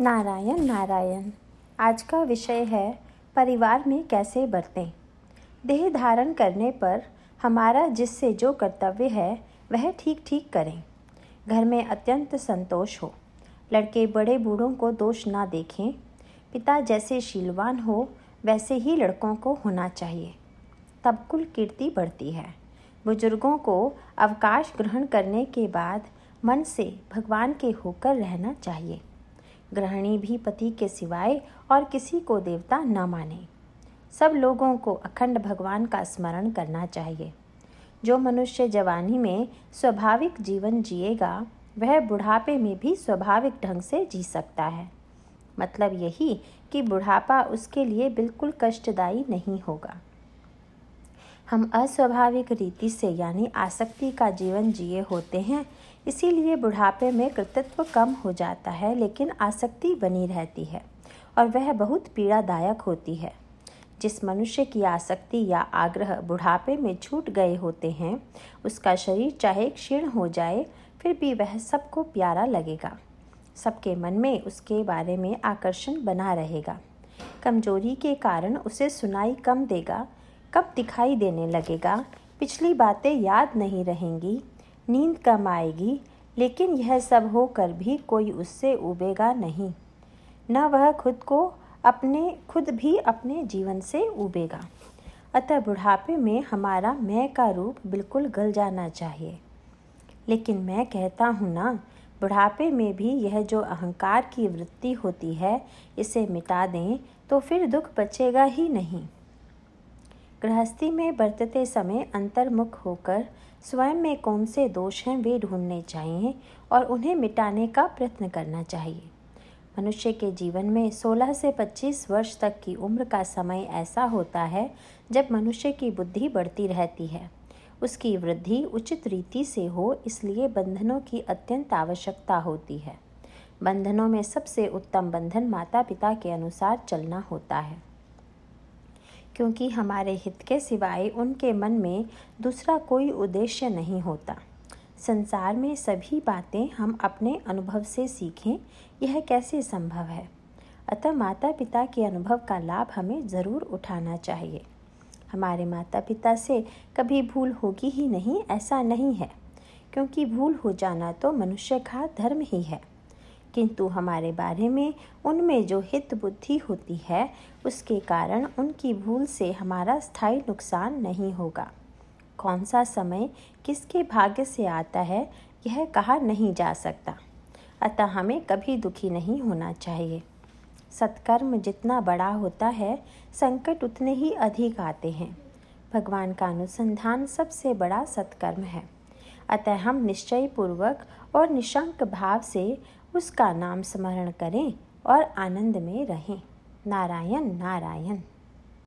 नारायण नारायण। आज का विषय है, परिवार में कैसे बरतें देह धारण करने पर हमारा जिससे जो कर्तव्य है, वह ठीक ठीक करें। घर में अत्यंत संतोष हो। लड़के बड़े बूढ़ों को दोष ना देखें। पिता जैसे शीलवान हो, वैसे ही लड़कों को होना चाहिए। तब कुल कीर्ति बढ़ती है। बुज़ुर्गों को अवकाश ग्रहण करने के बाद मन से भगवान के होकर रहना चाहिए। गृहिणी भी पति के सिवाय और किसी को देवता न माने। सब लोगों को अखंड भगवान का स्मरण करना चाहिए। जो मनुष्य जवानी में स्वाभाविक जीवन जिएगा, वह बुढ़ापे में भी स्वाभाविक ढंग से जी सकता है। मतलब यही कि बुढ़ापा उसके लिए बिल्कुल कष्टदायी नहीं होगा। हम अस्वाभाविक रीति से यानी आसक्ति का जीवन जिए होते हैं, इसीलिए बुढ़ापे में कृतित्व कम हो जाता है, लेकिन आसक्ति बनी रहती है और वह बहुत पीड़ादायक होती है। जिस मनुष्य की आसक्ति या आग्रह बुढ़ापे में छूट गए होते हैं, उसका शरीर चाहे क्षीण हो जाए, फिर भी वह सबको प्यारा लगेगा। सबके मन में उसके बारे में आकर्षण बना रहेगा। कमज़ोरी के कारण उसे सुनाई कम देगा कब दिखाई देने लगेगा? पिछली बातें याद नहीं रहेंगी, नींद कम आएगी, लेकिन यह सब होकर भी कोई उससे उबेगा नहीं। न वह खुद को अपने, खुद भी अपने जीवन से उबेगा। अतः बुढ़ापे में हमारा मैं का रूप बिल्कुल गल जाना चाहिए। लेकिन मैं कहता हूँ ना, बुढ़ापे में भी यह जो अहंकार की वृत्ति होती है, इसे मिटा दें तो फिर दुख बचेगा ही नहीं। गृहस्थी में बरतते समय अंतर्मुख होकर स्वयं में कौन से दोष हैं वे ढूँढने चाहिए और उन्हें मिटाने का प्रयत्न करना चाहिए। मनुष्य के जीवन में 16 से 25 वर्ष तक की उम्र का समय ऐसा होता है जब मनुष्य की बुद्धि बढ़ती रहती है। उसकी वृद्धि उचित रीति से हो, इसलिए बंधनों की अत्यंत आवश्यकता होती है। बंधनों में सबसे उत्तम बंधन माता पिता के अनुसार चलना होता है। क्योंकि हमारे हित के सिवाय उनके मन में दूसरा कोई उद्देश्य नहीं होता। संसार में सभी बातें हम अपने अनुभव से सीखें, यह कैसे संभव है? अतः माता पिता के अनुभव का लाभ हमें ज़रूर उठाना चाहिए। हमारे माता पिता से कभी भूल होगी ही नहीं, ऐसा नहीं है। क्योंकि भूल हो जाना तो मनुष्य का धर्म ही है। किंतु हमारे बारे में, उनमें जो हित बुद्धि होती है, उसके कारण उनकी भूल से हमारा स्थायी नुकसान नहीं होगा। कौन सा समय किसके भाग्य से आता है, यह कहा नहीं जा सकता। अतः हमें कभी दुखी नहीं होना चाहिए। सत्कर्म जितना बड़ा होता है, संकट उतने ही अधिक आते हैं। भगवान का अनुसंधान सबसे बड़ा सत्कर्म है। अतः हम निश्चय पूर्वक और निशंक भाव से उसका नाम स्मरण करें और आनंद में रहें। नारायण नारायण।